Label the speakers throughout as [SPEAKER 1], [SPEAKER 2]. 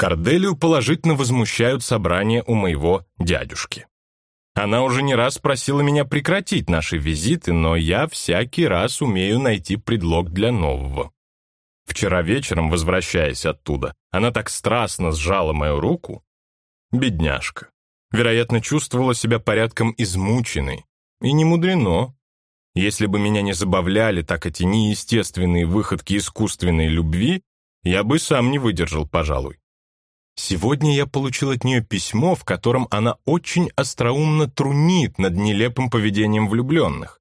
[SPEAKER 1] Корделию положительно возмущают собрания у моего дядюшки. Она уже не раз просила меня прекратить наши визиты, но я всякий раз умею найти предлог для нового. Вчера вечером, возвращаясь оттуда, она так страстно сжала мою руку. Бедняжка. Вероятно, чувствовала себя порядком измученной. И не мудрено. Если бы меня не забавляли так эти неестественные выходки искусственной любви, я бы сам не выдержал, пожалуй. Сегодня я получил от нее письмо, в котором она очень остроумно трунит над нелепым поведением влюбленных.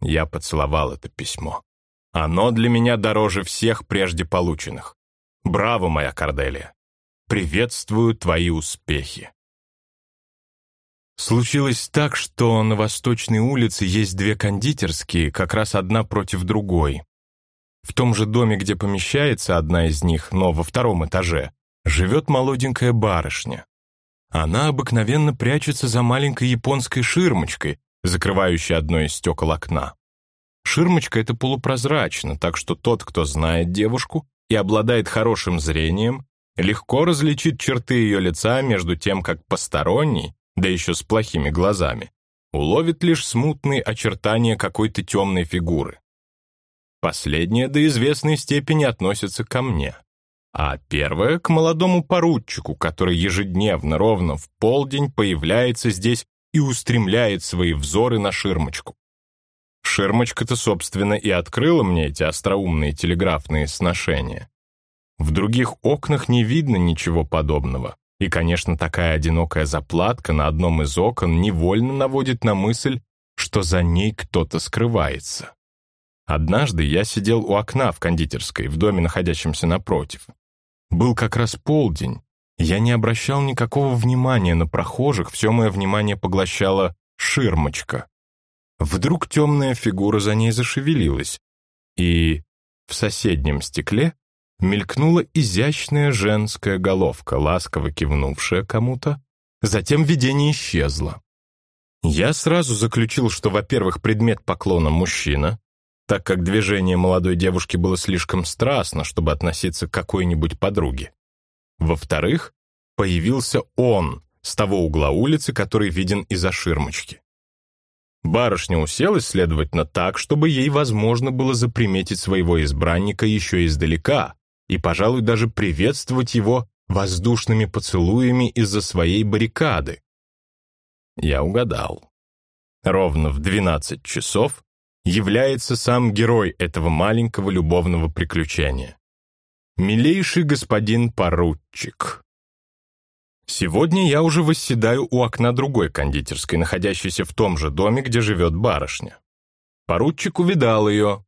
[SPEAKER 1] Я поцеловал это письмо. Оно для меня дороже всех прежде полученных. Браво, моя Корделия. Приветствую твои успехи. Случилось так, что на Восточной улице есть две кондитерские, как раз одна против другой. В том же доме, где помещается одна из них, но во втором этаже, живет молоденькая барышня. Она обыкновенно прячется за маленькой японской ширмочкой, закрывающей одно из стекол окна. Ширмочка эта полупрозрачна, так что тот, кто знает девушку и обладает хорошим зрением, легко различит черты ее лица между тем, как посторонний, да еще с плохими глазами, уловит лишь смутные очертания какой-то темной фигуры. Последнее до известной степени относится ко мне а первое — к молодому поручику, который ежедневно ровно в полдень появляется здесь и устремляет свои взоры на ширмочку. Ширмочка-то, собственно, и открыла мне эти остроумные телеграфные сношения. В других окнах не видно ничего подобного, и, конечно, такая одинокая заплатка на одном из окон невольно наводит на мысль, что за ней кто-то скрывается. Однажды я сидел у окна в кондитерской, в доме, находящемся напротив. Был как раз полдень. Я не обращал никакого внимания на прохожих, все мое внимание поглощала ширмочка. Вдруг темная фигура за ней зашевелилась, и в соседнем стекле мелькнула изящная женская головка, ласково кивнувшая кому-то, затем видение исчезло. Я сразу заключил, что, во-первых, предмет поклона мужчина, так как движение молодой девушки было слишком страстно, чтобы относиться к какой-нибудь подруге. Во-вторых, появился он с того угла улицы, который виден из-за ширмочки. Барышня уселась, следовательно, так, чтобы ей возможно было заприметить своего избранника еще издалека и, пожалуй, даже приветствовать его воздушными поцелуями из-за своей баррикады. Я угадал. Ровно в 12 часов является сам герой этого маленького любовного приключения. Милейший господин поручик. Сегодня я уже восседаю у окна другой кондитерской, находящейся в том же доме, где живет барышня. Поручик увидал ее.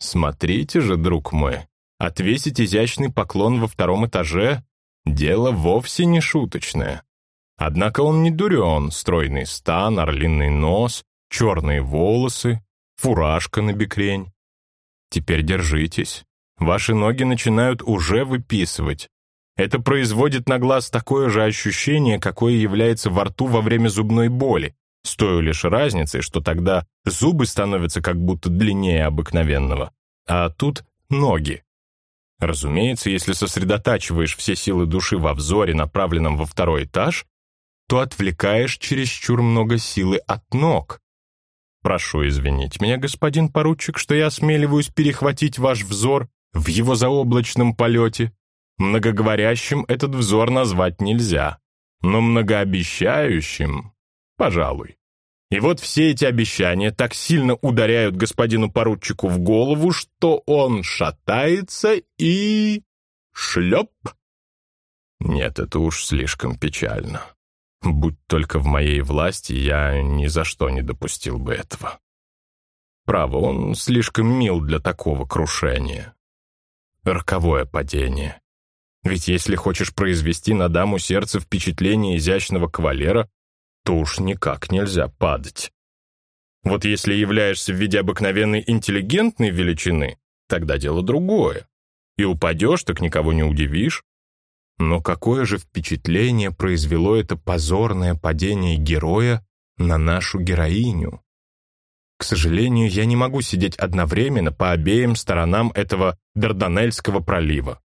[SPEAKER 1] Смотрите же, друг мой, отвесить изящный поклон во втором этаже — дело вовсе не шуточное. Однако он не дурен, стройный стан, орлиный нос, черные волосы, фуражка на бекрень. Теперь держитесь. Ваши ноги начинают уже выписывать. Это производит на глаз такое же ощущение, какое является во рту во время зубной боли, с той лишь разницей, что тогда зубы становятся как будто длиннее обыкновенного, а тут ноги. Разумеется, если сосредотачиваешь все силы души во взоре, направленном во второй этаж, то отвлекаешь чересчур много силы от ног, Прошу извинить меня, господин поручик, что я осмеливаюсь перехватить ваш взор в его заоблачном полете. Многоговорящим этот взор назвать нельзя, но многообещающим — пожалуй. И вот все эти обещания так сильно ударяют господину поручику в голову, что он шатается и... шлеп. Нет, это уж слишком печально. Будь только в моей власти, я ни за что не допустил бы этого. Право, он слишком мил для такого крушения. Роковое падение. Ведь если хочешь произвести на даму сердце впечатление изящного кавалера, то уж никак нельзя падать. Вот если являешься в виде обыкновенной интеллигентной величины, тогда дело другое. И упадешь, так никого не удивишь. Но какое же впечатление произвело это позорное падение героя на нашу героиню? К сожалению, я не могу сидеть одновременно по обеим сторонам этого Дарданельского пролива.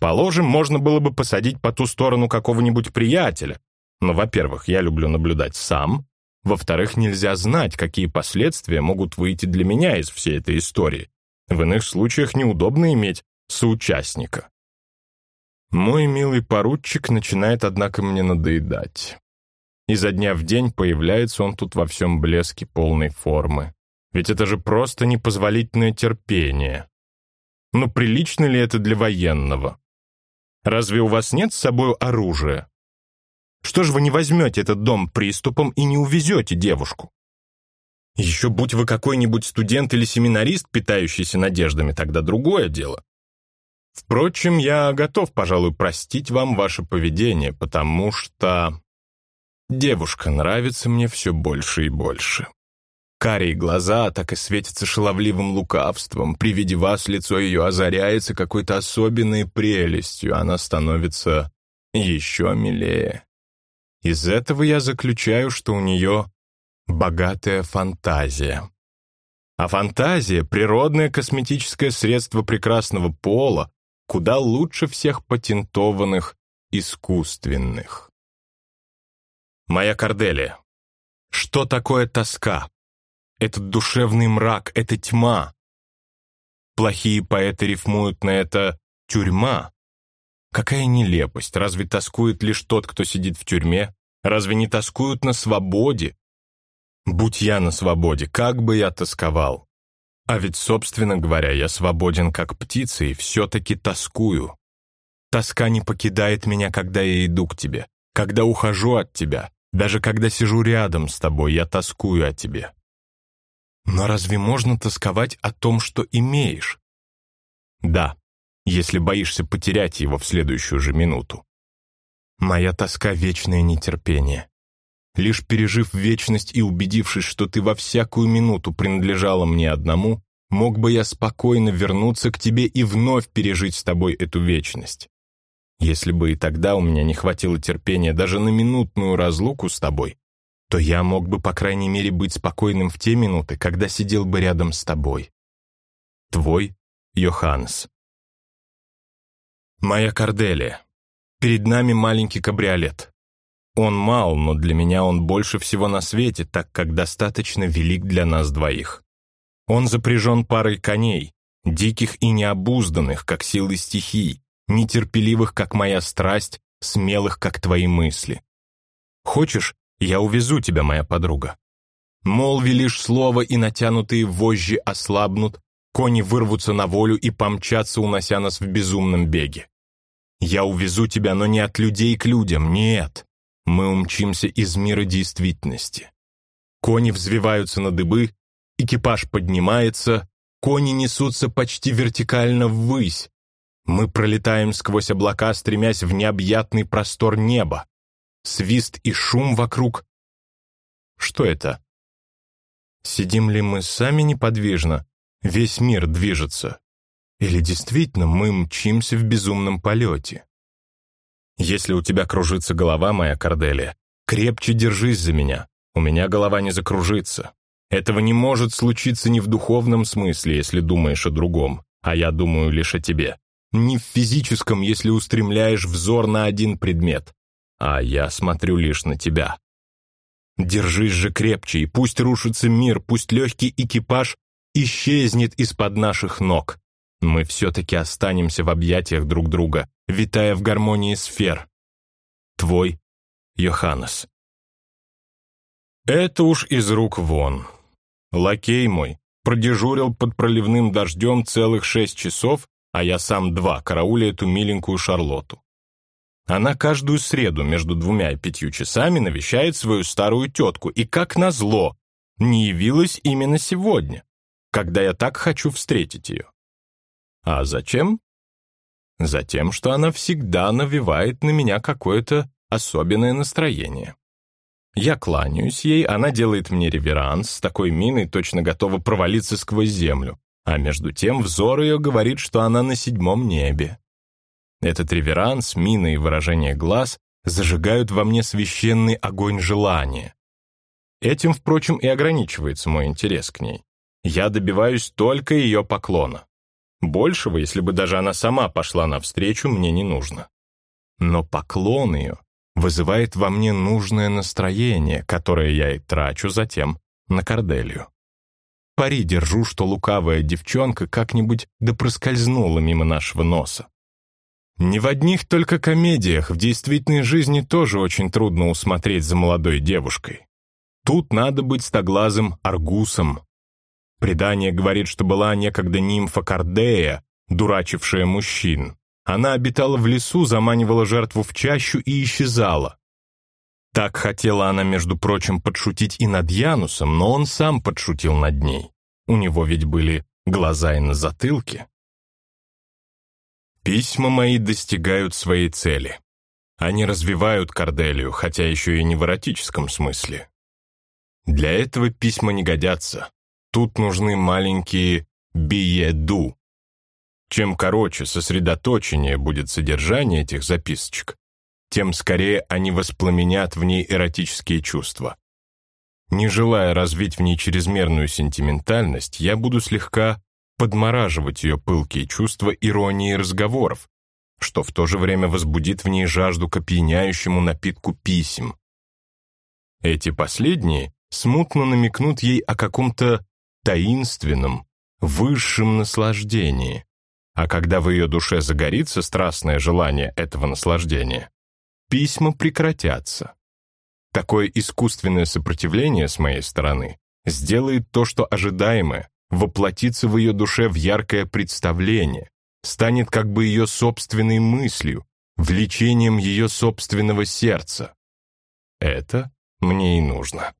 [SPEAKER 1] Положим, можно было бы посадить по ту сторону какого-нибудь приятеля. Но, во-первых, я люблю наблюдать сам. Во-вторых, нельзя знать, какие последствия могут выйти для меня из всей этой истории. В иных случаях неудобно иметь соучастника. Мой милый поручик начинает, однако, мне надоедать. Изо дня в день появляется он тут во всем блеске полной формы. Ведь это же просто непозволительное терпение. Но прилично ли это для военного? Разве у вас нет с собой оружия? Что ж вы не возьмете этот дом приступом и не увезете девушку? Еще будь вы какой-нибудь студент или семинарист, питающийся надеждами, тогда другое дело. Впрочем, я готов, пожалуй, простить вам ваше поведение, потому что... Девушка нравится мне все больше и больше. Карие глаза так и светятся шаловливым лукавством. При виде вас лицо ее озаряется какой-то особенной прелестью. Она становится еще милее. Из этого я заключаю, что у нее богатая фантазия. А фантазия — природное косметическое средство прекрасного пола, куда лучше всех патентованных искусственных. Моя Корделия, что такое тоска? Этот душевный мрак, эта тьма. Плохие поэты рифмуют на это «тюрьма». Какая нелепость, разве тоскует лишь тот, кто сидит в тюрьме? Разве не тоскуют на свободе? Будь я на свободе, как бы я тосковал. А ведь, собственно говоря, я свободен как птица и все-таки тоскую. Тоска не покидает меня, когда я иду к тебе, когда ухожу от тебя, даже когда сижу рядом с тобой, я тоскую о тебе. Но разве можно тосковать о том, что имеешь? Да, если боишься потерять его в следующую же минуту. Моя тоска — вечное нетерпение. Лишь пережив вечность и убедившись, что ты во всякую минуту принадлежала мне одному, мог бы я спокойно вернуться к тебе и вновь пережить с тобой эту вечность. Если бы и тогда у меня не хватило терпения даже на минутную разлуку с тобой, то я мог бы, по крайней мере, быть спокойным в те минуты, когда сидел бы рядом с тобой. Твой Йоханнес. Моя Корделия. Перед нами маленький кабриолет. Он мал, но для меня он больше всего на свете, так как достаточно велик для нас двоих. Он запряжен парой коней, диких и необузданных, как силы стихий, нетерпеливых, как моя страсть, смелых, как твои мысли. Хочешь, я увезу тебя, моя подруга. Молви лишь слово, и натянутые вожжи ослабнут, кони вырвутся на волю и помчатся, унося нас в безумном беге. Я увезу тебя, но не от людей к людям, нет мы умчимся из мира действительности. Кони взвиваются на дыбы, экипаж поднимается, кони несутся почти вертикально ввысь. Мы пролетаем сквозь облака, стремясь в необъятный простор неба. Свист и шум вокруг. Что это? Сидим ли мы сами неподвижно? Весь мир движется. Или действительно мы мчимся в безумном полете? Если у тебя кружится голова, моя Корделия, крепче держись за меня. У меня голова не закружится. Этого не может случиться ни в духовном смысле, если думаешь о другом, а я думаю лишь о тебе. Ни в физическом, если устремляешь взор на один предмет, а я смотрю лишь на тебя. Держись же крепче, и пусть рушится мир, пусть легкий экипаж исчезнет из-под наших ног. Мы все-таки останемся в объятиях друг друга, витая в гармонии сфер. Твой Йоханнес. Это уж из рук вон. Лакей мой продежурил под проливным дождем целых шесть часов, а я сам два, карауля эту миленькую Шарлоту. Она каждую среду между двумя и пятью часами навещает свою старую тетку, и, как назло, не явилась именно сегодня, когда я так хочу встретить ее. А зачем? Затем, что она всегда навевает на меня какое-то особенное настроение. Я кланяюсь ей, она делает мне реверанс, с такой миной точно готова провалиться сквозь землю, а между тем взор ее говорит, что она на седьмом небе. Этот реверанс, мина и выражение глаз зажигают во мне священный огонь желания. Этим, впрочем, и ограничивается мой интерес к ней. Я добиваюсь только ее поклона. Большего, если бы даже она сама пошла навстречу, мне не нужно. Но поклон ее вызывает во мне нужное настроение, которое я и трачу затем на Корделию. Пари держу, что лукавая девчонка как-нибудь да проскользнула мимо нашего носа. Не в одних только комедиях, в действительной жизни тоже очень трудно усмотреть за молодой девушкой. Тут надо быть стоглазым аргусом. Предание говорит, что была некогда нимфа Кардея, дурачившая мужчин. Она обитала в лесу, заманивала жертву в чащу и исчезала. Так хотела она, между прочим, подшутить и над Янусом, но он сам подшутил над ней. У него ведь были глаза и на затылке. Письма мои достигают своей цели. Они развивают Корделию, хотя еще и не в эротическом смысле. Для этого письма не годятся. Тут нужны маленькие биеду. Чем короче, сосредоточеннее будет содержание этих записочек, тем скорее они воспламенят в ней эротические чувства. Не желая развить в ней чрезмерную сентиментальность, я буду слегка подмораживать ее пылкие чувства иронии разговоров, что в то же время возбудит в ней жажду к опьяняющему напитку писем. Эти последние смутно намекнут ей о каком-то таинственном, высшем наслаждении, а когда в ее душе загорится страстное желание этого наслаждения, письма прекратятся. Такое искусственное сопротивление с моей стороны сделает то, что ожидаемое, воплотится в ее душе в яркое представление, станет как бы ее собственной мыслью, влечением ее собственного сердца. Это мне и нужно.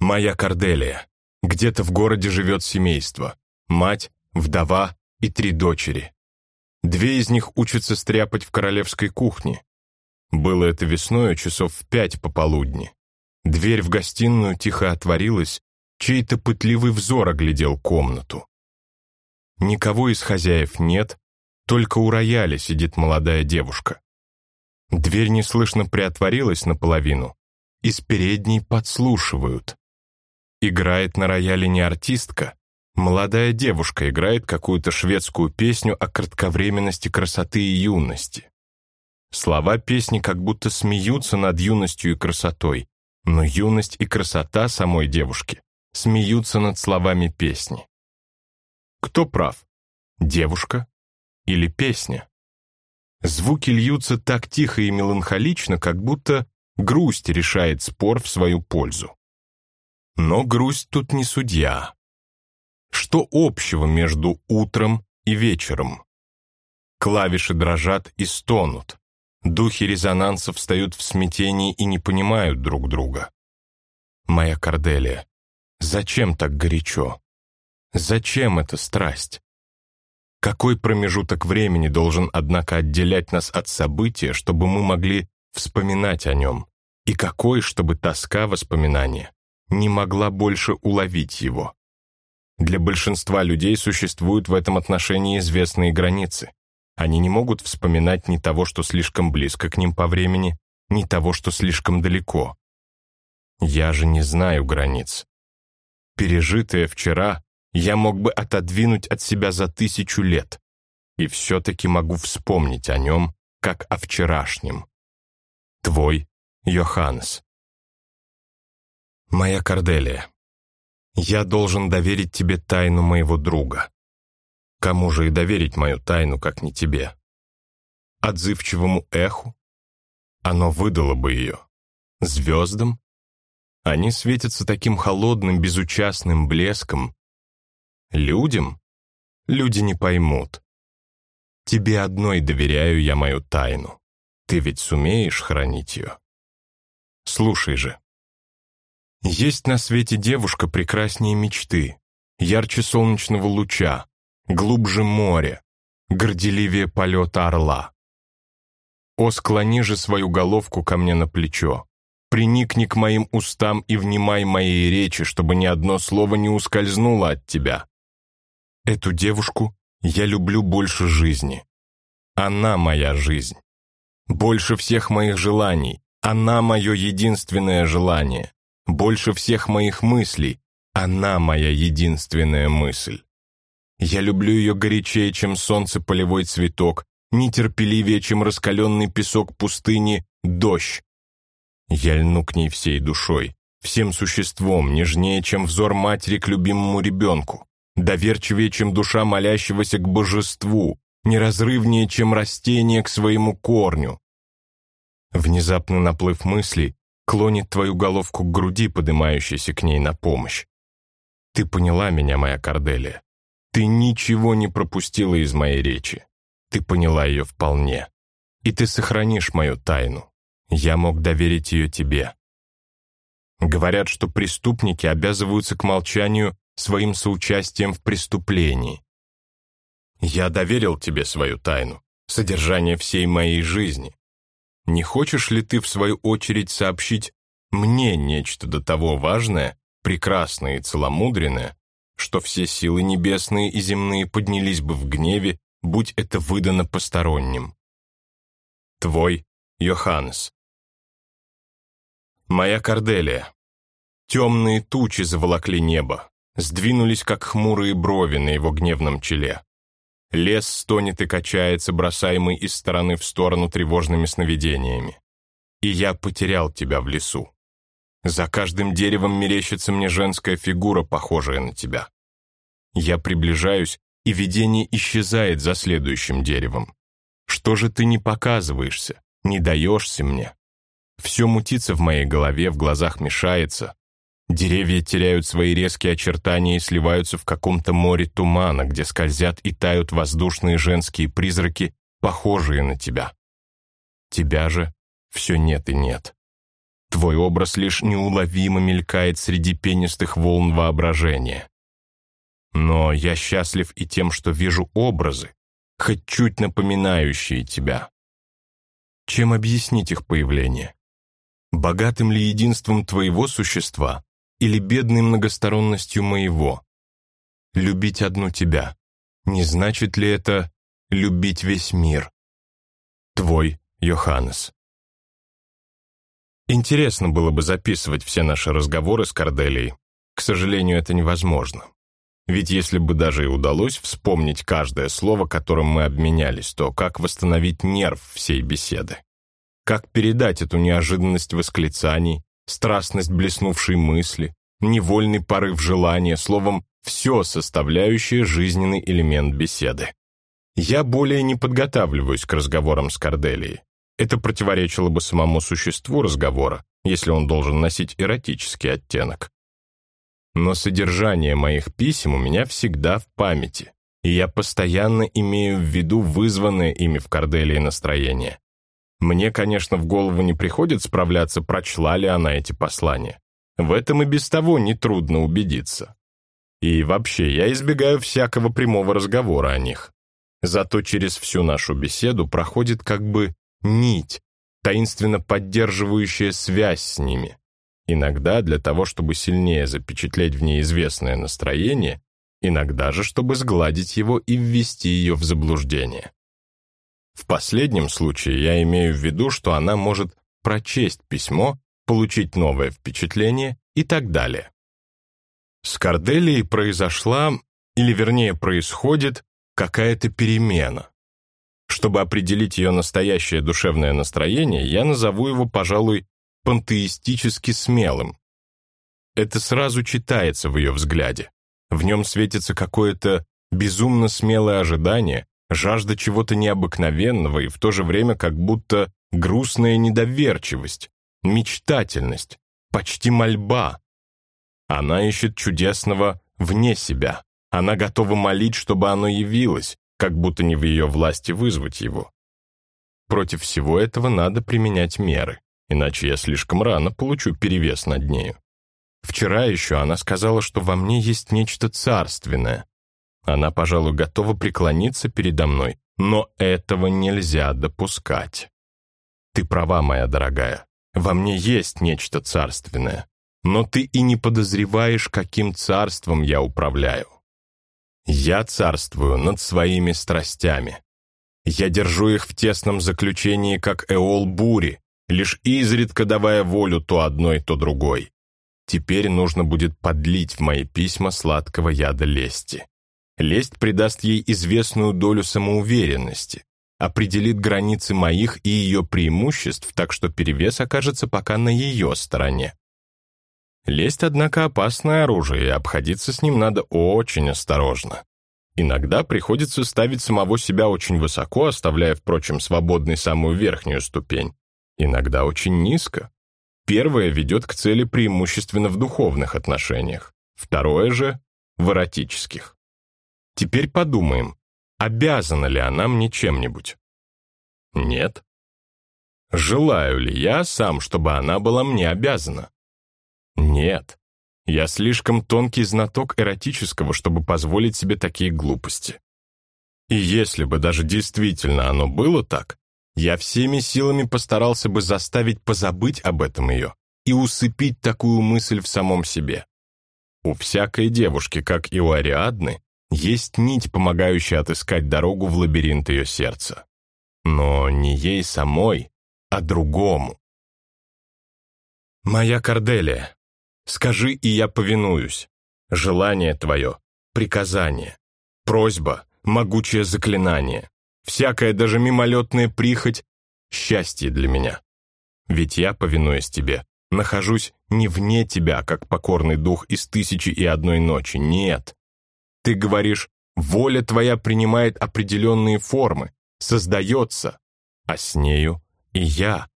[SPEAKER 1] Моя Корделия. Где-то в городе живет семейство. Мать, вдова и три дочери. Две из них учатся стряпать в королевской кухне. Было это весной, часов в пять пополудни. Дверь в гостиную тихо отворилась, чей-то пытливый взор оглядел комнату. Никого из хозяев нет, только у рояля сидит молодая девушка. Дверь неслышно приотворилась наполовину, из передней подслушивают. Играет на рояле не артистка, Молодая девушка играет какую-то шведскую песню о кратковременности красоты и юности. Слова песни как будто смеются над юностью и красотой, но юность и красота самой девушки смеются над словами песни. Кто прав, девушка или песня? Звуки льются так тихо и меланхолично, как будто грусть решает спор в свою пользу. Но грусть тут не судья. Что общего между утром и вечером? Клавиши дрожат и стонут. Духи резонанса встают в смятении и не понимают друг друга. Моя Корделия, зачем так горячо? Зачем эта страсть? Какой промежуток времени должен, однако, отделять нас от события, чтобы мы могли вспоминать о нем? И какой, чтобы тоска воспоминания не могла больше уловить его? Для большинства людей существуют в этом отношении известные границы. Они не могут вспоминать ни того, что слишком близко к ним по времени, ни того, что слишком далеко. Я же не знаю границ. Пережитое вчера я мог бы отодвинуть от себя за тысячу лет, и все-таки могу вспомнить о нем, как о вчерашнем. Твой Йоханнес. Моя Корделия. Я должен доверить тебе тайну моего друга. Кому же и доверить мою тайну, как не тебе? Отзывчивому эху? Оно выдало бы ее. Звездам? Они светятся таким холодным, безучастным блеском. Людям? Люди не поймут. Тебе одной доверяю я мою тайну. Ты ведь сумеешь хранить ее? Слушай же. Есть на свете девушка прекраснее мечты, ярче солнечного луча, глубже моря, горделивее полета орла. О, склони же свою головку ко мне на плечо, приникни к моим устам и внимай моей речи, чтобы ни одно слово не ускользнуло от тебя. Эту девушку я люблю больше жизни. Она моя жизнь. Больше всех моих желаний. Она мое единственное желание. Больше всех моих мыслей она моя единственная мысль. Я люблю ее горячее, чем солнце полевой цветок, нетерпеливее, чем раскаленный песок пустыни дождь. Я льну к ней всей душой, всем существом, нежнее, чем взор матери к любимому ребенку, доверчивее, чем душа молящегося к божеству, неразрывнее, чем растение к своему корню. Внезапно наплыв мыслей клонит твою головку к груди, поднимающейся к ней на помощь. Ты поняла меня, моя Корделия. Ты ничего не пропустила из моей речи. Ты поняла ее вполне. И ты сохранишь мою тайну. Я мог доверить ее тебе. Говорят, что преступники обязываются к молчанию своим соучастием в преступлении. Я доверил тебе свою тайну, содержание всей моей жизни. Не хочешь ли ты, в свою очередь, сообщить мне нечто до того важное, прекрасное и целомудренное, что все силы небесные и земные поднялись бы в гневе, будь это выдано посторонним? Твой Йоханнес. Моя Корделия. Темные тучи заволокли небо, сдвинулись, как хмурые брови на его гневном челе. Лес стонет и качается, бросаемый из стороны в сторону тревожными сновидениями. И я потерял тебя в лесу. За каждым деревом мерещится мне женская фигура, похожая на тебя. Я приближаюсь, и видение исчезает за следующим деревом. Что же ты не показываешься, не даешься мне? Все мутится в моей голове, в глазах мешается, Деревья теряют свои резкие очертания и сливаются в каком-то море тумана, где скользят и тают воздушные женские призраки, похожие на тебя. Тебя же все нет и нет. Твой образ лишь неуловимо мелькает среди пенистых волн воображения. Но я счастлив и тем, что вижу образы, хоть чуть напоминающие тебя. Чем объяснить их появление? Богатым ли единством твоего существа или бедной многосторонностью моего. Любить одну тебя. Не значит ли это любить весь мир? Твой Йоханнес. Интересно было бы записывать все наши разговоры с Корделией. К сожалению, это невозможно. Ведь если бы даже и удалось вспомнить каждое слово, которым мы обменялись, то как восстановить нерв всей беседы? Как передать эту неожиданность восклицаний, страстность блеснувшей мысли, невольный порыв желания, словом, все составляющее жизненный элемент беседы. Я более не подготавливаюсь к разговорам с Корделией. Это противоречило бы самому существу разговора, если он должен носить эротический оттенок. Но содержание моих писем у меня всегда в памяти, и я постоянно имею в виду вызванное ими в Корделии настроение. Мне, конечно, в голову не приходит справляться, прочла ли она эти послания. В этом и без того нетрудно убедиться. И вообще, я избегаю всякого прямого разговора о них. Зато через всю нашу беседу проходит как бы нить, таинственно поддерживающая связь с ними. Иногда для того, чтобы сильнее запечатлеть в ней известное настроение, иногда же, чтобы сгладить его и ввести ее в заблуждение. В последнем случае я имею в виду, что она может прочесть письмо, получить новое впечатление и так далее. С Корделией произошла, или вернее происходит, какая-то перемена. Чтобы определить ее настоящее душевное настроение, я назову его, пожалуй, пантеистически смелым. Это сразу читается в ее взгляде. В нем светится какое-то безумно смелое ожидание, жажда чего-то необыкновенного и в то же время как будто грустная недоверчивость, мечтательность, почти мольба. Она ищет чудесного вне себя. Она готова молить, чтобы оно явилось, как будто не в ее власти вызвать его. Против всего этого надо применять меры, иначе я слишком рано получу перевес над нею. Вчера еще она сказала, что во мне есть нечто царственное. Она, пожалуй, готова преклониться передо мной, но этого нельзя допускать. Ты права, моя дорогая. Во мне есть нечто царственное, но ты и не подозреваешь, каким царством я управляю. Я царствую над своими страстями. Я держу их в тесном заключении, как эол бури, лишь изредка давая волю то одной, то другой. Теперь нужно будет подлить в мои письма сладкого яда лести. Лесть придаст ей известную долю самоуверенности, определит границы моих и ее преимуществ, так что перевес окажется пока на ее стороне. Лесть, однако, опасное оружие, и обходиться с ним надо очень осторожно. Иногда приходится ставить самого себя очень высоко, оставляя, впрочем, свободной самую верхнюю ступень. Иногда очень низко. Первое ведет к цели преимущественно в духовных отношениях, второе же — в эротических. Теперь подумаем, обязана ли она мне чем-нибудь? Нет. Желаю ли я сам, чтобы она была мне обязана? Нет. Я слишком тонкий знаток эротического, чтобы позволить себе такие глупости. И если бы даже действительно оно было так, я всеми силами постарался бы заставить позабыть об этом ее и усыпить такую мысль в самом себе. У всякой девушки, как и у Ариадны, есть нить, помогающая отыскать дорогу в лабиринт ее сердца. Но не ей самой, а другому. «Моя Корделия, скажи, и я повинуюсь. Желание твое, приказание, просьба, могучее заклинание, всякая даже мимолетная прихоть — счастье для меня. Ведь я, повинуясь тебе, нахожусь не вне тебя, как покорный дух из тысячи и одной ночи, нет. Ты говоришь, воля твоя принимает определенные формы, создается, а с нею и я.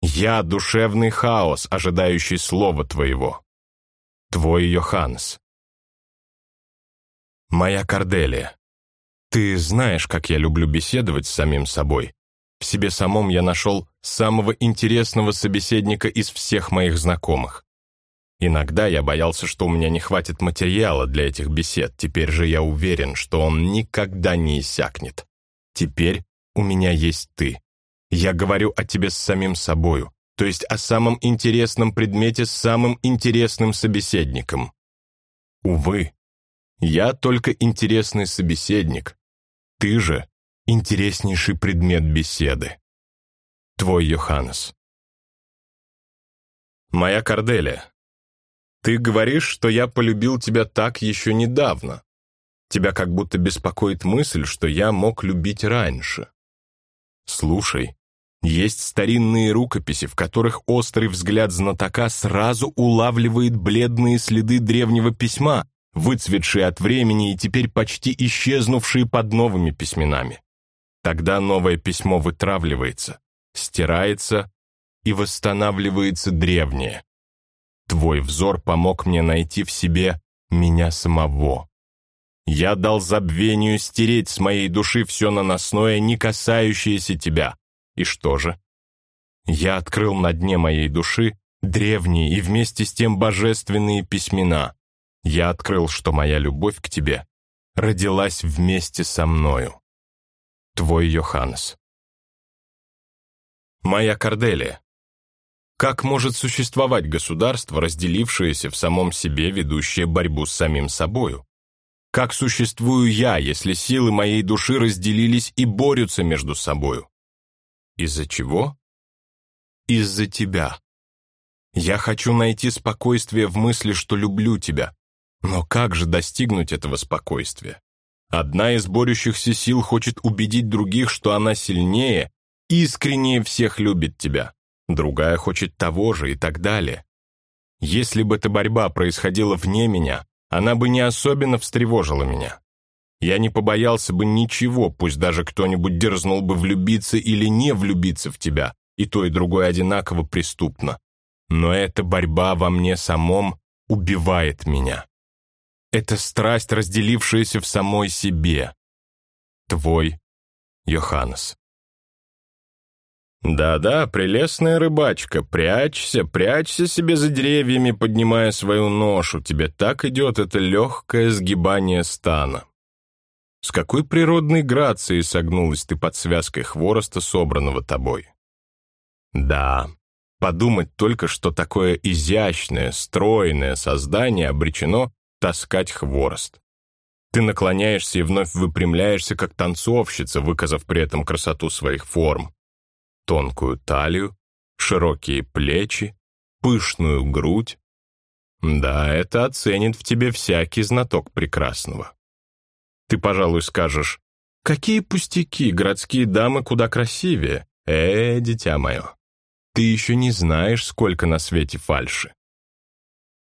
[SPEAKER 1] Я — душевный хаос, ожидающий слова твоего. Твой Йоханнес. Моя Корделия, ты знаешь, как я люблю беседовать с самим собой. В себе самом я нашел самого интересного собеседника из всех моих знакомых. Иногда я боялся, что у меня не хватит материала для этих бесед, теперь же я уверен, что он никогда не иссякнет. Теперь у меня есть ты. Я говорю о тебе с самим собою, то есть о самом интересном предмете с самым интересным собеседником. Увы, я только интересный собеседник. Ты же интереснейший предмет беседы. Твой Йоханнес. Моя Корделия, ты говоришь, что я полюбил тебя так еще недавно. Тебя как будто беспокоит мысль, что я мог любить раньше. Слушай, есть старинные рукописи, в которых острый взгляд знатока сразу улавливает бледные следы древнего письма, выцветшие от времени и теперь почти исчезнувшие под новыми письменами. Тогда новое письмо вытравливается, стирается и восстанавливается древнее. Твой взор помог мне найти в себе меня самого. Я дал забвению стереть с моей души все наносное, не касающееся тебя. И что же? Я открыл на дне моей души древние и вместе с тем божественные письмена. Я открыл, что моя любовь к тебе родилась вместе со мною. Твой Йоханнес. Моя Корделия. Как может существовать государство, разделившееся в самом себе, ведущее борьбу с самим собою? Как существую я, если силы моей души разделились и борются между собою? Из-за чего? Из-за тебя. Я хочу найти спокойствие в мысли, что люблю тебя. Но как же достигнуть этого спокойствия? Одна из борющихся сил хочет убедить других, что она сильнее, искреннее всех любит тебя. Другая хочет того же и так далее. Если бы эта борьба происходила вне меня, она бы не особенно встревожила меня. Я не побоялся бы ничего, пусть даже кто-нибудь дерзнул бы влюбиться или не влюбиться в тебя, и то и другое одинаково преступно. Но эта борьба во мне самом убивает меня. Это страсть, разделившаяся в самой себе. Твой Йоханнес. «Да-да, прелестная рыбачка, прячься, прячься себе за деревьями, поднимая свою ношу, тебе так идет это легкое сгибание стана». С какой природной грацией согнулась ты под связкой хвороста, собранного тобой? Да, подумать только, что такое изящное, стройное создание обречено таскать хворост. Ты наклоняешься и вновь выпрямляешься, как танцовщица, выказав при этом красоту своих форм тонкую талию, широкие плечи, пышную грудь. Да, это оценит в тебе всякий знаток прекрасного. Ты, пожалуй, скажешь, какие пустяки, городские дамы куда красивее. Э, дитя мое, ты еще не знаешь, сколько на свете фальши.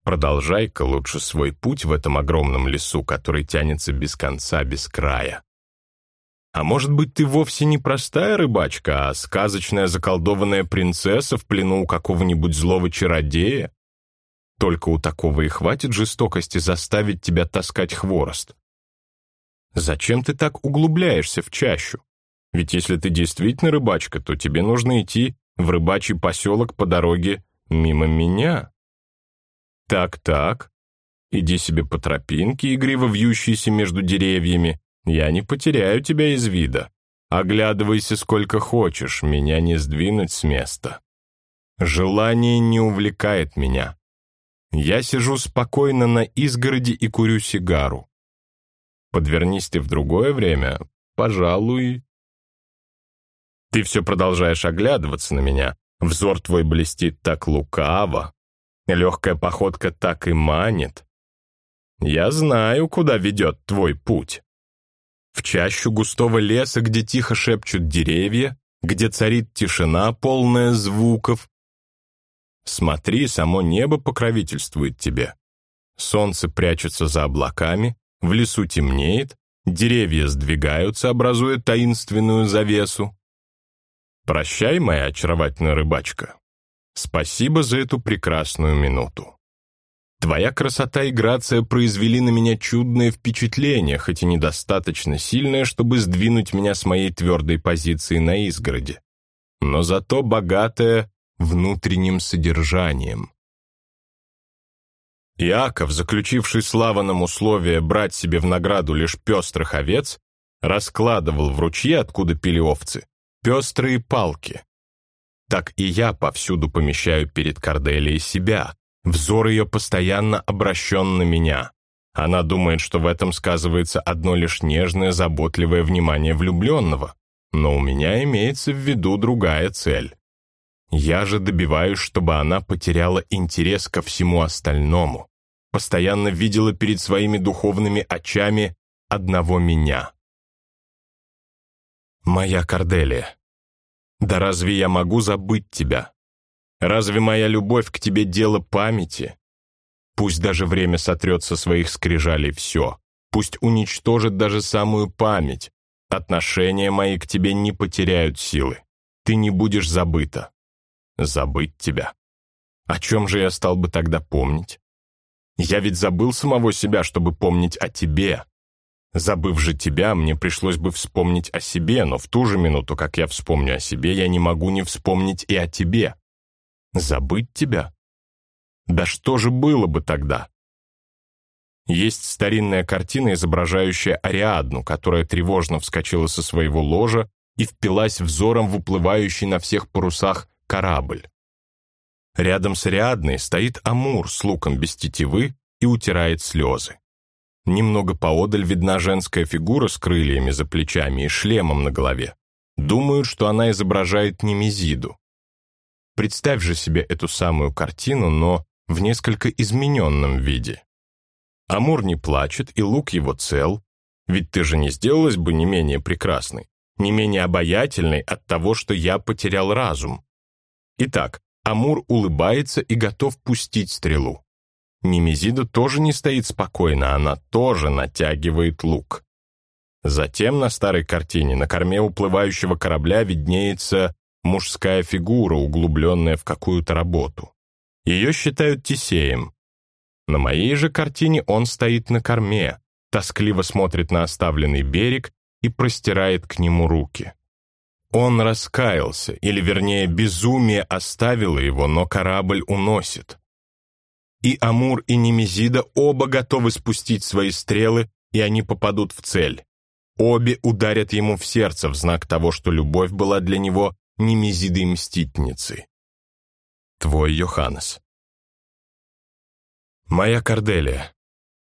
[SPEAKER 1] Продолжай-ка лучше свой путь в этом огромном лесу, который тянется без конца, без края. А может быть, ты вовсе не простая рыбачка, а сказочная заколдованная принцесса в плену у какого-нибудь злого чародея? Только у такого и хватит жестокости заставить тебя таскать хворост. Зачем ты так углубляешься в чащу? Ведь если ты действительно рыбачка, то тебе нужно идти в рыбачий поселок по дороге мимо меня. Так-так, иди себе по тропинке, игриво вьющейся между деревьями, я не потеряю тебя из вида. Оглядывайся сколько хочешь, меня не сдвинуть с места. Желание не увлекает меня. Я сижу спокойно на изгороди и курю сигару. Подвернись ты в другое время, пожалуй... Ты все продолжаешь оглядываться на меня. Взор твой блестит так лукаво. Легкая походка так и манит. Я знаю, куда ведет твой путь в чащу густого леса, где тихо шепчут деревья, где царит тишина, полная звуков. Смотри, само небо покровительствует тебе. Солнце прячется за облаками, в лесу темнеет, деревья сдвигаются, образуя таинственную завесу. Прощай, моя очаровательная рыбачка. Спасибо за эту прекрасную минуту. Твоя красота и грация произвели на меня чудное впечатление, хоть и недостаточно сильное, чтобы сдвинуть меня с моей твердой позиции на изгороде, но зато богатое внутренним содержанием. Иаков, заключивший с Лаваном условие брать себе в награду лишь пестрых овец, раскладывал в ручье, откуда пили овцы, пестрые палки. Так и я повсюду помещаю перед Корделией себя, Взор ее постоянно обращен на меня. Она думает, что в этом сказывается одно лишь нежное, заботливое внимание влюбленного. Но у меня имеется в виду другая цель. Я же добиваюсь, чтобы она потеряла интерес ко всему остальному, постоянно видела перед своими духовными очами одного меня. Моя Корделия, да разве я могу забыть тебя? Разве моя любовь к тебе дело памяти? Пусть даже время сотрет со своих скрижалей все, пусть уничтожит даже самую память. Отношения мои к тебе не потеряют силы. Ты не будешь забыта. Забыть тебя. О чем же я стал бы тогда помнить? Я ведь забыл самого себя, чтобы помнить о тебе. Забыв же тебя, мне пришлось бы вспомнить о себе, но в ту же минуту, как я вспомню о себе, я не могу не вспомнить и о тебе. Забыть тебя? Да что же было бы тогда? Есть старинная картина, изображающая Ариадну, которая тревожно вскочила со своего ложа и впилась взором в уплывающий на всех парусах корабль. Рядом с Ариадной стоит Амур с луком без тетивы и утирает слезы. Немного поодаль видна женская фигура с крыльями за плечами и шлемом на голове. Думают, что она изображает Немезиду. Представь же себе эту самую картину, но в несколько измененном виде. Амур не плачет, и лук его цел, ведь ты же не сделалась бы не менее прекрасной, не менее обаятельной от того, что я потерял разум. Итак, Амур улыбается и готов пустить стрелу. Немезида тоже не стоит спокойно, она тоже натягивает лук. Затем на старой картине на корме уплывающего корабля виднеется мужская фигура, углубленная в какую-то работу. Ее считают Тисеем. На моей же картине он стоит на корме, тоскливо смотрит на оставленный берег и простирает к нему руки. Он раскаялся, или вернее безумие оставило его, но корабль уносит. И Амур, и Немезида оба готовы спустить свои стрелы, и они попадут в цель. Обе ударят ему в сердце в знак того, что любовь была для него Немезиды-мстительницы. Твой Йоханнес. Моя Корделия.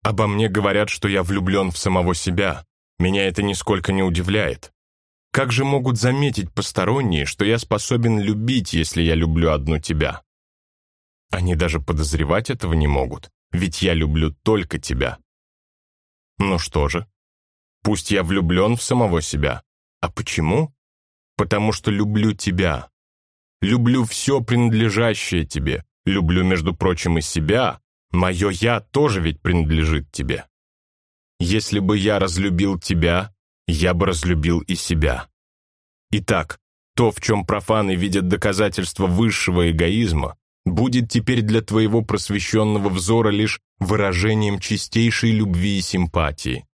[SPEAKER 1] Обо мне говорят, что я влюблен в самого себя. Меня это нисколько не удивляет. Как же могут заметить посторонние, что я способен любить, если я люблю одну тебя? Они даже подозревать этого не могут, ведь я люблю только тебя. Ну что же, Пусть я влюблен в самого себя. А почему? Потому что люблю тебя. Люблю все принадлежащее тебе. Люблю, между прочим, и себя. Мое «я» тоже ведь принадлежит тебе. Если бы я разлюбил тебя, я бы разлюбил и себя. Итак, то, в чем профаны видят доказательство высшего эгоизма, будет теперь для твоего просвещенного взора лишь выражением чистейшей любви и симпатии.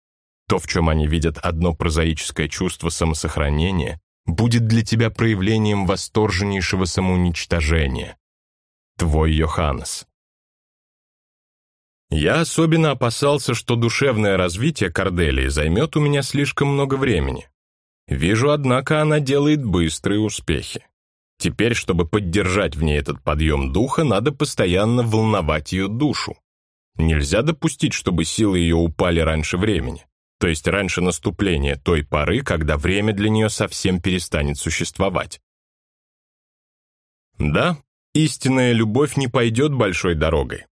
[SPEAKER 1] То, в чем они видят одно прозаическое чувство самосохранения, будет для тебя проявлением восторженнейшего самоуничтожения. Твой Йоханнес. Я особенно опасался, что душевное развитие Корделии займет у меня слишком много времени. Вижу, однако, она делает быстрые успехи. Теперь, чтобы поддержать в ней этот подъем духа, надо постоянно волновать ее душу. Нельзя допустить, чтобы силы ее упали раньше времени, то есть раньше наступления той поры, когда время для нее совсем перестанет существовать. Да, истинная любовь не пойдет большой дорогой.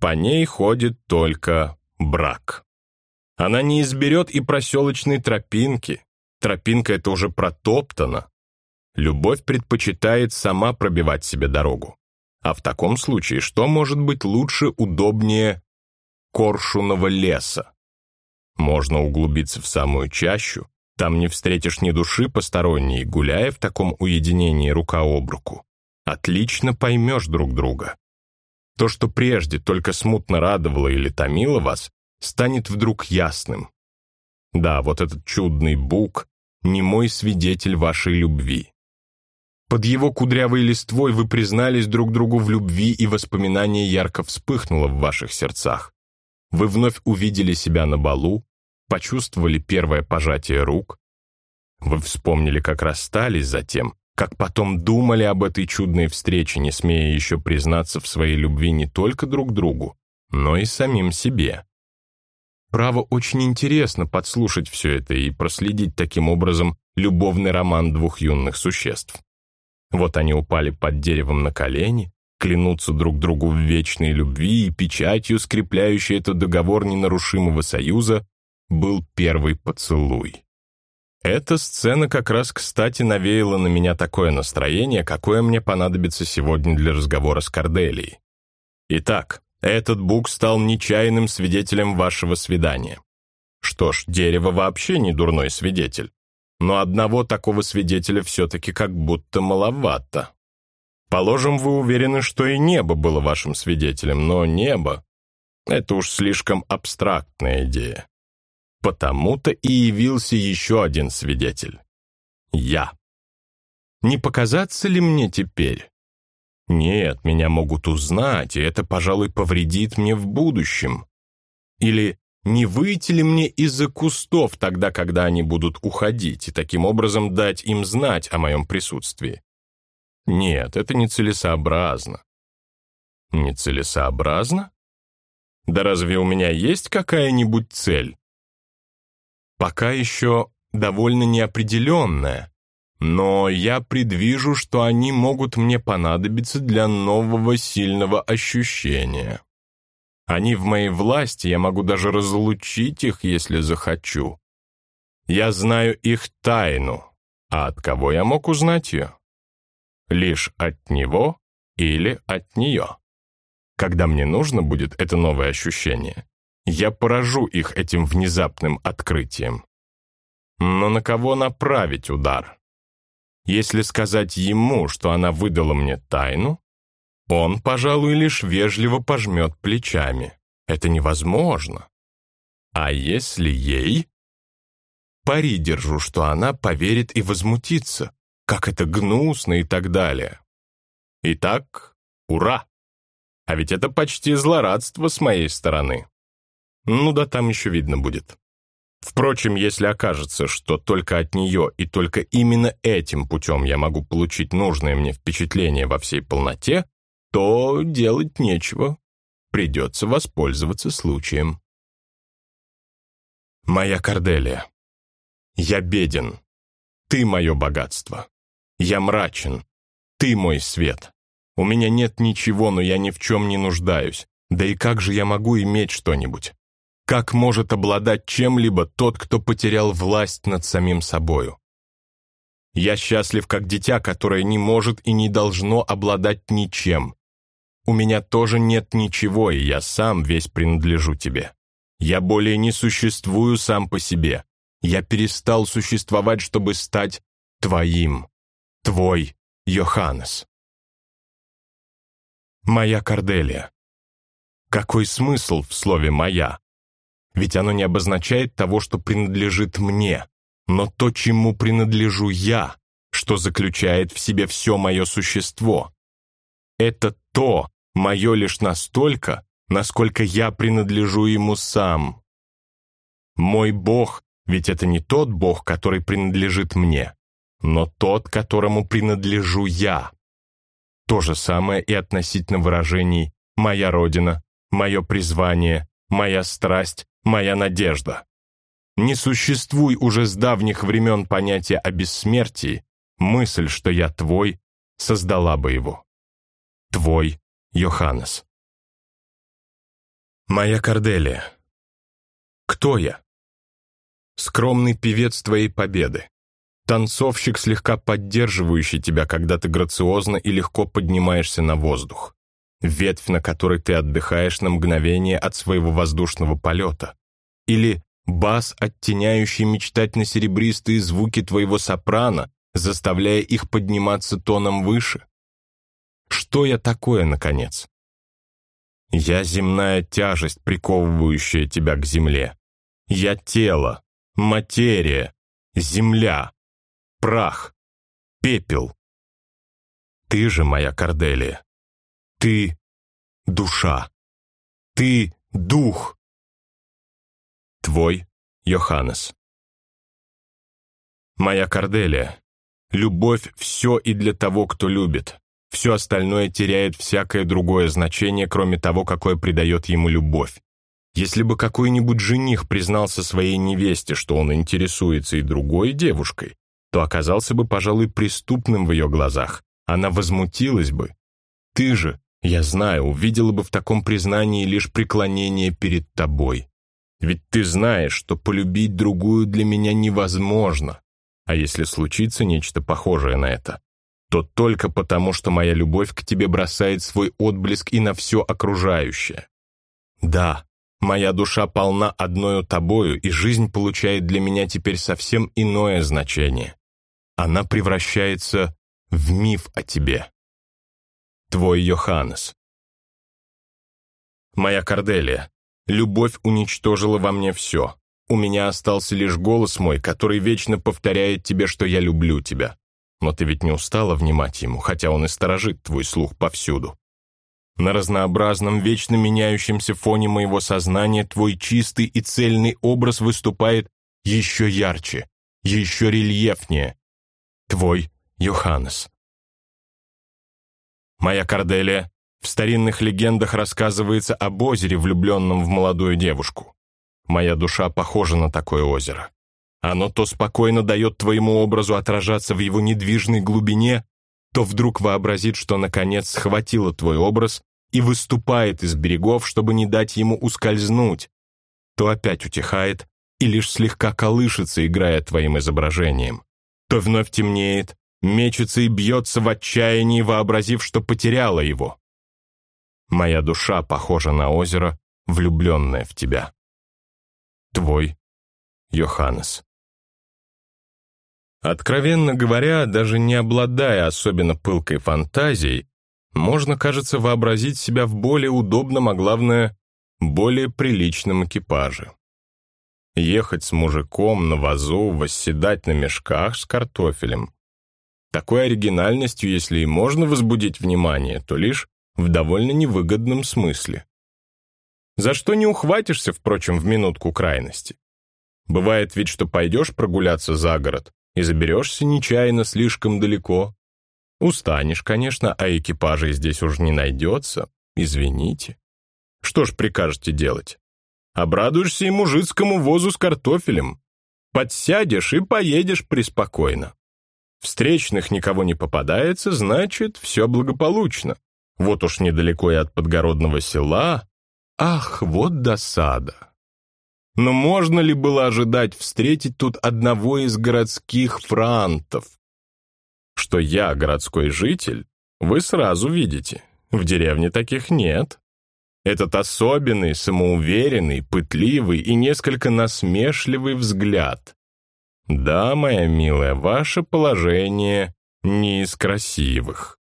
[SPEAKER 1] По ней ходит только брак. Она не изберет и проселочной тропинки. Тропинка эта уже протоптана. Любовь предпочитает сама пробивать себе дорогу. А в таком случае что может быть лучше, удобнее коршуного леса? Можно углубиться в самую чащу, там не встретишь ни души посторонней, гуляя в таком уединении рука об руку. Отлично поймешь друг друга. То, что прежде только смутно радовало или томило вас, станет вдруг ясным. Да, вот этот чудный Бук не мой свидетель вашей любви. Под его кудрявой листвой вы признались друг другу в любви, и воспоминание ярко вспыхнуло в ваших сердцах. Вы вновь увидели себя на балу, почувствовали первое пожатие рук. Вы вспомнили, как расстались затем, как потом думали об этой чудной встрече, не смея еще признаться в своей любви не только друг другу, но и самим себе. Право, очень интересно подслушать все это и проследить таким образом любовный роман двух юных существ. Вот они упали под деревом на колени, клянутся друг другу в вечной любви, и печатью, скрепляющей этот договор ненарушимого союза, был первый поцелуй. Эта сцена как раз кстати навеяла на меня такое настроение, какое мне понадобится сегодня для разговора с Корделией. Итак, этот бук стал нечаянным свидетелем вашего свидания. Что ж, дерево вообще не дурной свидетель. Но одного такого свидетеля все-таки как будто маловато. Положим, вы уверены, что и небо было вашим свидетелем, но небо — это уж слишком абстрактная идея. Потому-то и явился еще один свидетель. Я. Не показаться ли мне теперь? Нет, меня могут узнать, и это, пожалуй, повредит мне в будущем. Или не выйти ли мне из-за кустов тогда, когда они будут уходить, и таким образом дать им знать о моем присутствии? Нет, это нецелесообразно. Нецелесообразно? Да разве у меня есть какая-нибудь цель? Пока еще довольно неопределенная, но я предвижу, что они могут мне понадобиться для нового сильного ощущения. Они в моей власти, я могу даже разлучить их, если захочу. Я знаю их тайну, а от кого я мог узнать ее? Лишь от него или от нее. Когда мне нужно будет это новое ощущение, я поражу их этим внезапным открытием. Но на кого направить удар? Если сказать ему, что она выдала мне тайну, он, пожалуй, лишь вежливо пожмет плечами. Это невозможно. А если ей? Пари держу, что она поверит и возмутится, как это гнусно и так далее. Итак, ура! А ведь это почти злорадство с моей стороны. Ну да там еще видно будет. Впрочем, если окажется, что только от нее и только именно этим путем я могу получить нужное мне впечатление во всей полноте, то делать нечего. Придется воспользоваться случаем. Моя Корделия, я беден. Ты мое богатство. Я мрачен. Ты мой свет. У меня нет ничего, но я ни в чем не нуждаюсь. Да и как же я могу иметь что-нибудь? Как может обладать чем-либо тот, кто потерял власть над самим собою? Я счастлив, как дитя, которое не может и не должно обладать ничем. У меня тоже нет ничего, и я сам весь принадлежу тебе. Я более не существую сам по себе. Я перестал существовать, чтобы стать твоим. Твой Йоханнес. Моя Корделия. Какой смысл в слове «моя»? Ведь оно не обозначает того, что принадлежит мне, но то, чему принадлежу я, что заключает в себе все мое существо. Это то, мое лишь настолько, насколько я принадлежу ему сам. Мой Бог, ведь это не тот Бог, который принадлежит мне, но тот, которому принадлежу я. То же самое и относительно выражений «моя родина», «мое призвание», «моя страсть», «моя надежда». Не существуй уже с давних времен понятия о бессмертии, мысль, что я твой, создала бы его. Твой Йоханнес. Моя Корделия. Кто я? Скромный певец твоей победы. Танцовщик, слегка поддерживающий тебя, когда ты грациозно и легко поднимаешься на воздух. Ветвь, на которой ты отдыхаешь на мгновение от своего воздушного полета. Или бас, оттеняющий мечтательно-серебристые звуки твоего сопрано, заставляя их подниматься тоном выше. Что я такое, наконец? Я земная тяжесть, приковывающая тебя к земле. Я тело, материя, земля, прах, пепел. Ты же моя Корделия. Ты — душа. Ты — дух. Твой Йоханнес. Моя Корделия. Любовь — все и для того, кто любит. Все остальное теряет всякое другое значение, кроме того, какое придает ему любовь. Если бы какой-нибудь жених признался своей невесте, что он интересуется и другой девушкой, то оказался бы, пожалуй, преступным в ее глазах. Она возмутилась бы. Ты же, я знаю, увидела бы в таком признании лишь преклонение перед тобой. Ведь ты знаешь, что полюбить другую для меня невозможно. А если случится нечто похожее на это, то только потому, что моя любовь к тебе бросает свой отблеск и на все окружающее. Да, моя душа полна одною тобою, и жизнь получает для меня теперь совсем иное значение. Она превращается в миф о тебе. Твой Йоханнес. Моя Корделия, любовь уничтожила во мне все. У меня остался лишь голос мой, который вечно повторяет тебе, что я люблю тебя. Но ты ведь не устала внимать ему, хотя он и сторожит твой слух повсюду. На разнообразном, вечно меняющемся фоне моего сознания твой чистый и цельный образ выступает еще ярче, еще рельефнее. Твой Йоханнес. Моя Корделия, в старинных легендах рассказывается об озере, влюбленном в молодую девушку. Моя душа похожа на такое озеро. Оно то спокойно дает твоему образу отражаться в его недвижной глубине, то вдруг вообразит, что наконец схватило твой образ и выступает из берегов, чтобы не дать ему ускользнуть, то опять утихает и лишь слегка колышется, играя твоим изображением, то вновь темнеет, мечется и бьется в отчаянии, вообразив, что потеряла его. Моя душа похожа на озеро, влюбленное в тебя. Твой Йоханнес. Откровенно говоря, даже не обладая особенно пылкой фантазией, можно, кажется, вообразить себя в более удобном, а главное, более приличном экипаже. Ехать с мужиком на вазу, восседать на мешках с картофелем. Такой оригинальностью, если и можно возбудить внимание, то лишь в довольно невыгодном смысле. За что не ухватишься, впрочем, в минутку крайности. Бывает ведь, что пойдешь прогуляться за город, и заберешься нечаянно слишком далеко. Устанешь, конечно, а экипажей здесь уж не найдется. Извините. Что ж прикажете делать? Обрадуешься и мужицкому возу с картофелем. Подсядешь и поедешь преспокойно. Встречных никого не попадается, значит, все благополучно. Вот уж недалеко и от подгородного села. Ах, вот досада. Но можно ли было ожидать встретить тут одного из городских франтов? Что я городской житель, вы сразу видите. В деревне таких нет. Этот особенный, самоуверенный, пытливый и несколько насмешливый взгляд. Да, моя милая, ваше положение не из красивых.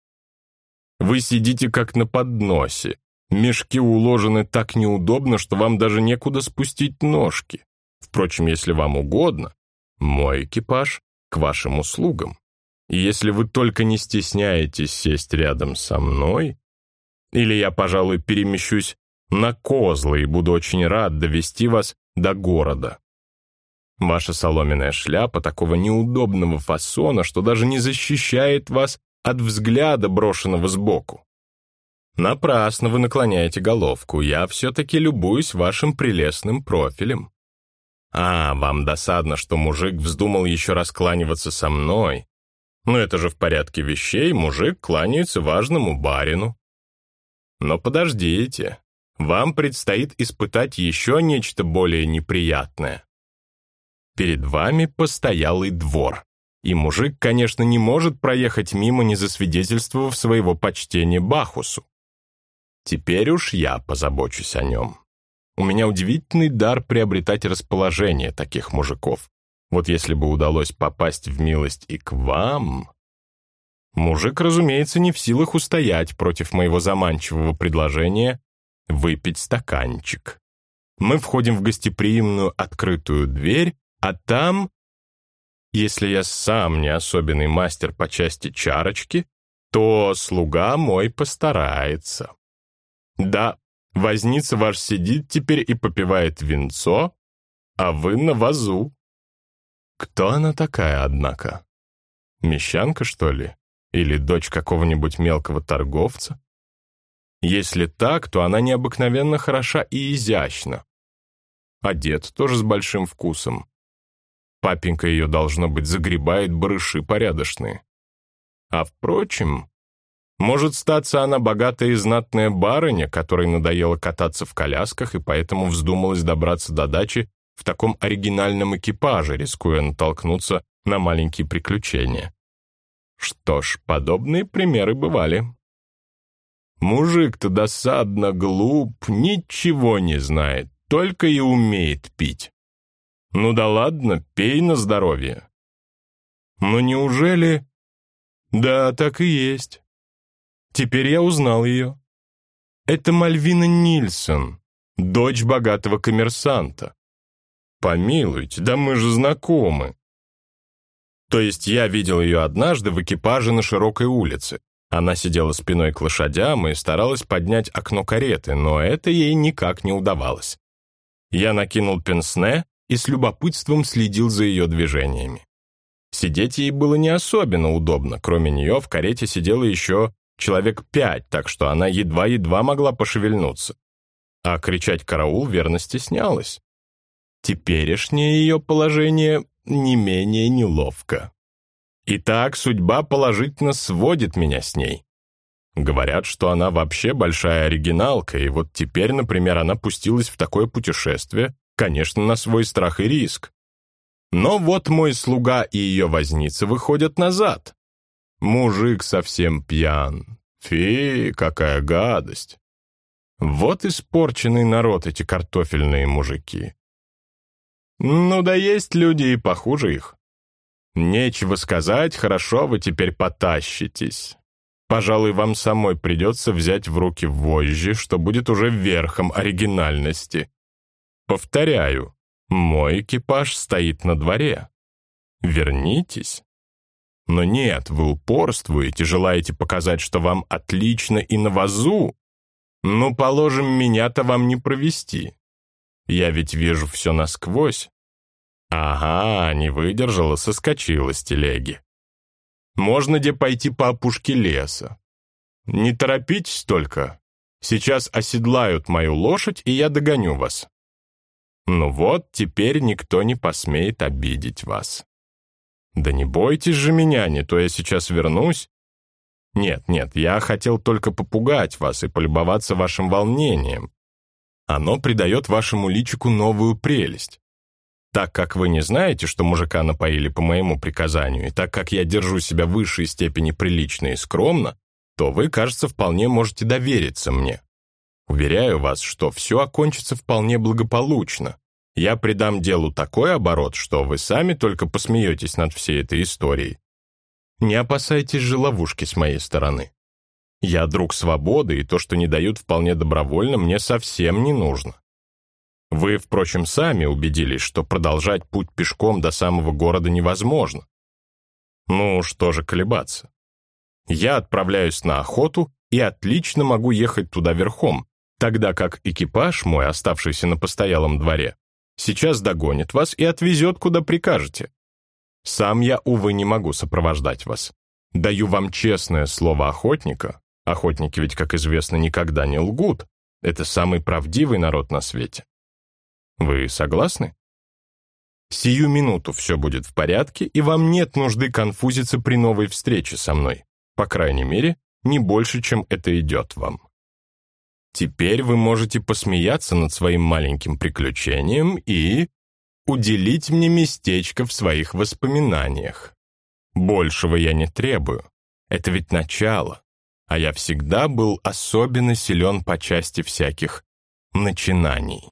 [SPEAKER 1] Вы сидите как на подносе. Мешки уложены так неудобно, что вам даже некуда спустить ножки. Впрочем, если вам угодно, мой экипаж к вашим услугам. И если вы только не стесняетесь сесть рядом со мной, или я, пожалуй, перемещусь на козлы и буду очень рад довести вас до города. Ваша соломенная шляпа такого неудобного фасона, что даже не защищает вас от взгляда, брошенного сбоку. Напрасно вы наклоняете головку, я все-таки любуюсь вашим прелестным профилем. А, вам досадно, что мужик вздумал еще раз кланиваться со мной. Ну это же в порядке вещей, мужик кланяется важному барину. Но подождите, вам предстоит испытать еще нечто более неприятное. Перед вами постоялый двор, и мужик, конечно, не может проехать мимо, не засвидетельствовав своего почтения Бахусу. Теперь уж я позабочусь о нем. У меня удивительный дар приобретать расположение таких мужиков. Вот если бы удалось попасть в милость и к вам... Мужик, разумеется, не в силах устоять против моего заманчивого предложения выпить стаканчик. Мы входим в гостеприимную открытую дверь, а там, если я сам не особенный мастер по части чарочки, то слуга мой постарается. Да, возница ваш сидит теперь и попивает винцо, а вы на вазу. Кто она такая, однако? Мещанка, что ли? Или дочь какого-нибудь мелкого торговца? Если так, то она необыкновенно хороша и изящна. Одет тоже с большим вкусом. Папенька ее, должно быть, загребает барыши порядочные. А впрочем, может, статься она богатая и знатная барыня, которой надоело кататься в колясках и поэтому вздумалась добраться до дачи в таком оригинальном экипаже, рискуя натолкнуться на маленькие приключения. Что ж, подобные примеры бывали. Мужик-то досадно глуп, ничего не знает, только и умеет пить. Ну да ладно, пей на здоровье. Но неужели... Да, так и есть. Теперь я узнал ее. Это Мальвина Нильсон, дочь богатого коммерсанта. Помилуйте, да мы же знакомы. То есть я видел ее однажды в экипаже на широкой улице. Она сидела спиной к лошадям и старалась поднять окно кареты, но это ей никак не удавалось. Я накинул пенсне и с любопытством следил за ее движениями. Сидеть ей было не особенно удобно, кроме нее в карете сидело еще человек пять, так что она едва-едва могла пошевельнуться. А кричать «караул» верно стеснялась. Теперешнее ее положение не менее неловко. Итак, судьба положительно сводит меня с ней. Говорят, что она вообще большая оригиналка, и вот теперь, например, она пустилась в такое путешествие, конечно, на свой страх и риск. Но вот мой слуга и ее возница выходят назад. Мужик совсем пьян. Фи, какая гадость. Вот испорченный народ эти картофельные мужики. Ну да есть люди и похуже их. Нечего сказать, хорошо вы теперь потащитесь. Пожалуй, вам самой придется взять в руки вожжи, что будет уже верхом оригинальности. Повторяю, мой экипаж стоит на дворе. Вернитесь. Но нет, вы упорствуете, желаете показать, что вам отлично и на вазу. Ну, положим, меня-то вам не провести. Я ведь вижу все насквозь. Ага, не выдержала, соскочила с телеги. Можно где пойти по опушке леса. Не торопитесь только. Сейчас оседлают мою лошадь, и я догоню вас. Ну вот, теперь никто не посмеет обидеть вас. Да не бойтесь же меня, не то я сейчас вернусь. Нет, нет, я хотел только попугать вас и полюбоваться вашим волнением. Оно придает вашему личику новую прелесть. Так как вы не знаете, что мужика напоили по моему приказанию, и так как я держу себя в высшей степени прилично и скромно, то вы, кажется, вполне можете довериться мне. Уверяю вас, что все окончится вполне благополучно. Я придам делу такой оборот, что вы сами только посмеетесь над всей этой историей. Не опасайтесь же ловушки с моей стороны. Я друг свободы, и то, что не дают вполне добровольно, мне совсем не нужно. Вы, впрочем, сами убедились, что продолжать путь пешком до самого города невозможно. Ну, что же колебаться? Я отправляюсь на охоту и отлично могу ехать туда верхом, тогда как экипаж мой, оставшийся на постоялом дворе, сейчас догонит вас и отвезет, куда прикажете. Сам я, увы, не могу сопровождать вас. Даю вам честное слово охотника. Охотники ведь, как известно, никогда не лгут. Это самый правдивый народ на свете. Вы согласны? Сию минуту все будет в порядке, и вам нет нужды конфузиться при новой встрече со мной. По крайней мере, не больше, чем это идет вам. Теперь вы можете посмеяться над своим маленьким приключением и уделить мне местечко в своих воспоминаниях. Большего я не требую. Это ведь начало. А я всегда был особенно силен по части всяких начинаний.